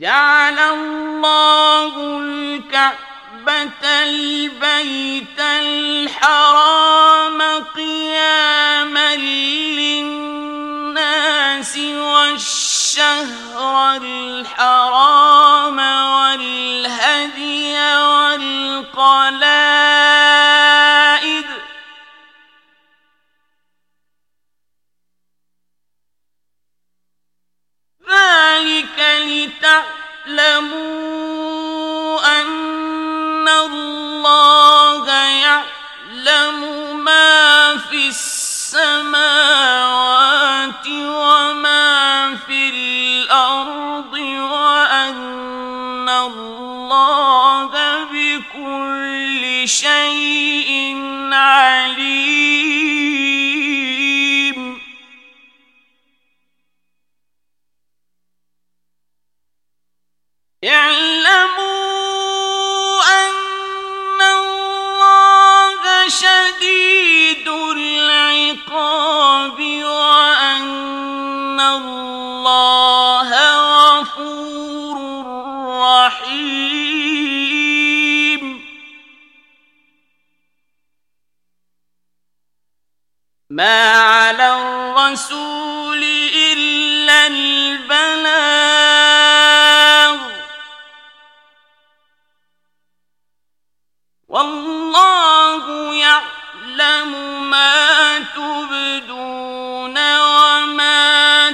جعل الله الكعبة البيت الحرام قياما للناس والشهر الحرام والهدي والقلائد الأرض وأن الله بكل شيء عليم. اعلموا أن الله شديد العقاب ما على الرسول إلا البلاغ والله يعلم ما تبدون وما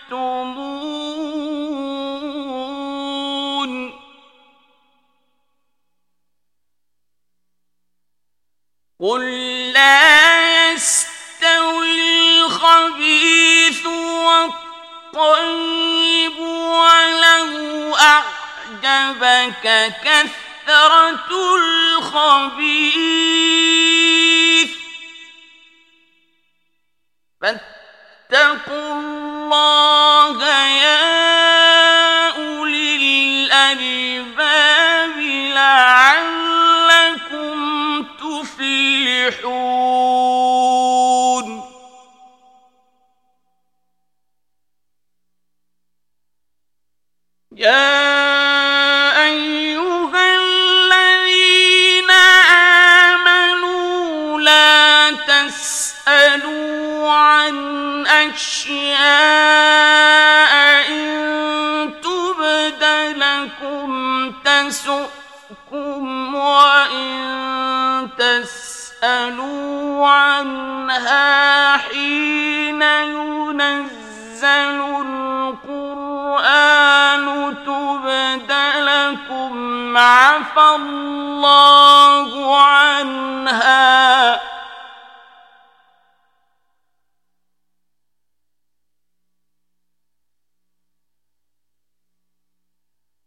تكتمون قل لا والطيب ولو أعجبك كثرة الخبيث فاتقوا أشياء إن تبد لكم تسؤكم وإن تسألوا عنها حين ينزل القرآن تبد لكم عفى الله عنها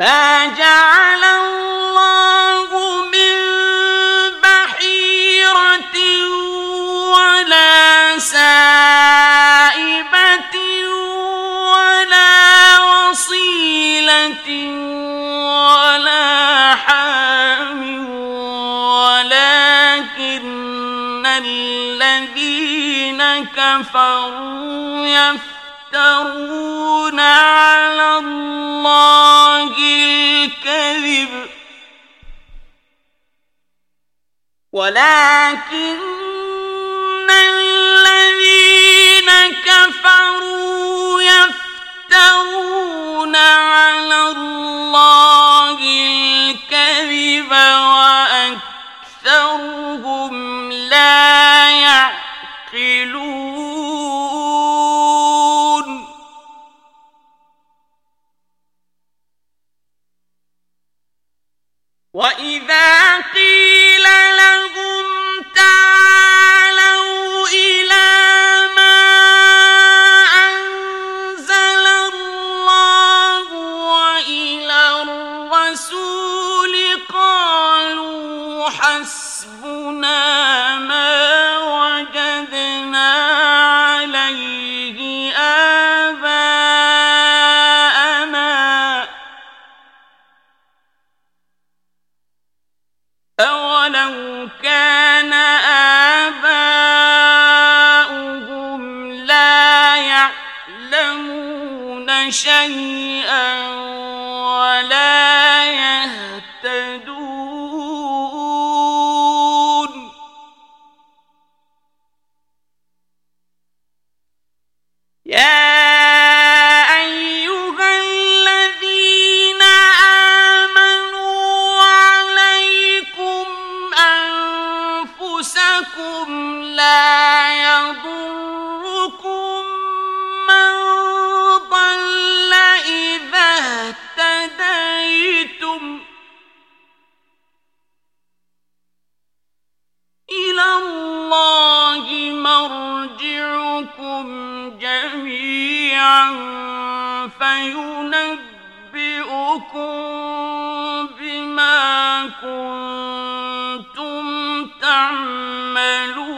ما جعل الله من بحيرة ولا سائبة ولا وصيلة ولا حام، ولكن الذين كفروا يفترون على الله ولكن الذين كفروا يفترون على الله الكذب وأكثرهم لا يعقلون. وإذا فينبئكم بما كنتم تعملون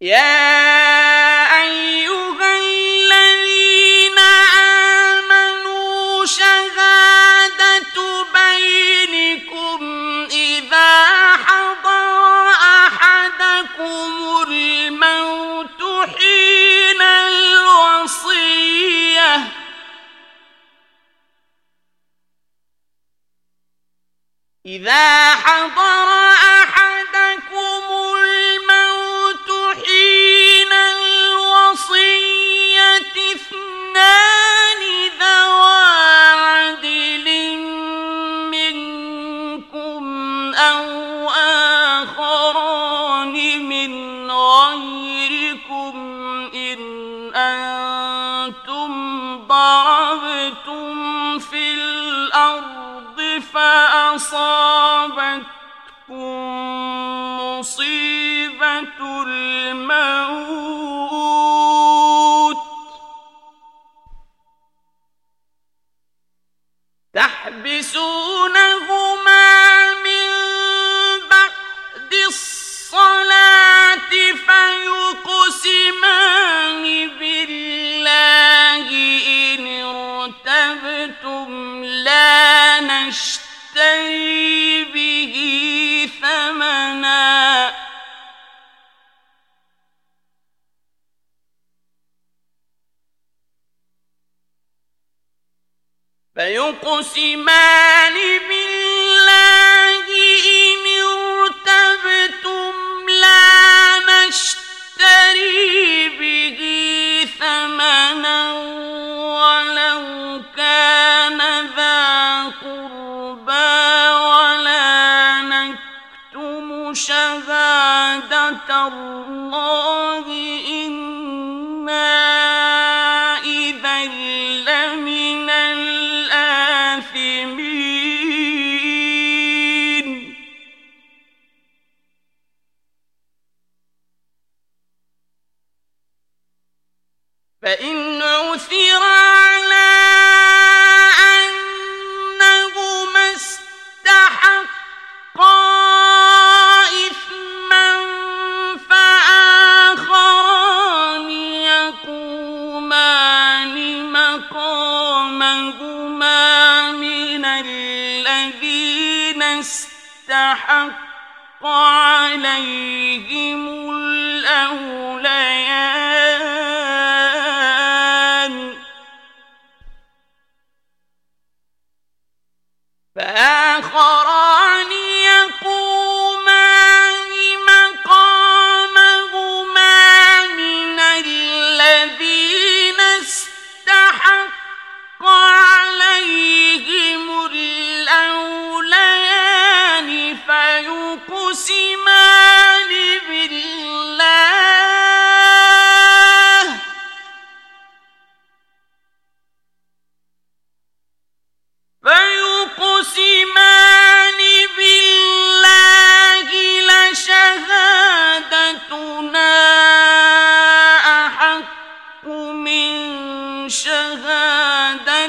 يا إذا حضر أحدكم الموت حين الوصية اثنان ذوى عدل منكم أو آخران أصابتكم مصيبة الم فيقسمان بالله إن ارتبتم لا نشتري به ثمنا ولو كان ذا قربى ولا نكتم شهادة الله استحق عليهم الأوليان. فأ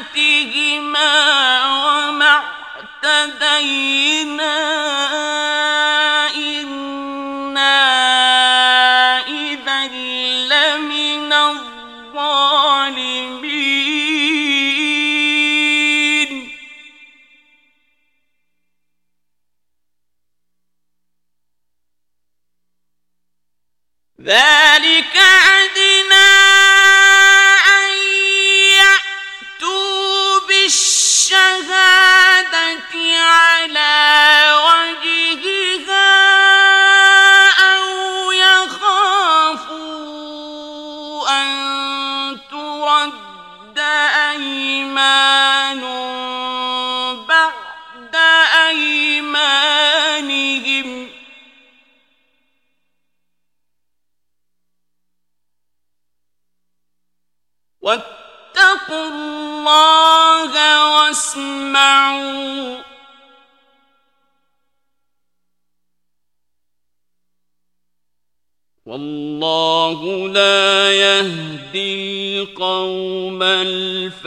شهادتهما وما اعتدينا إنا إذا لمن الظالمين. ذلك أيمان بعد أيمانهم. واتقوا الله واسمعوا. والله لا يهدي القوم الفاسقين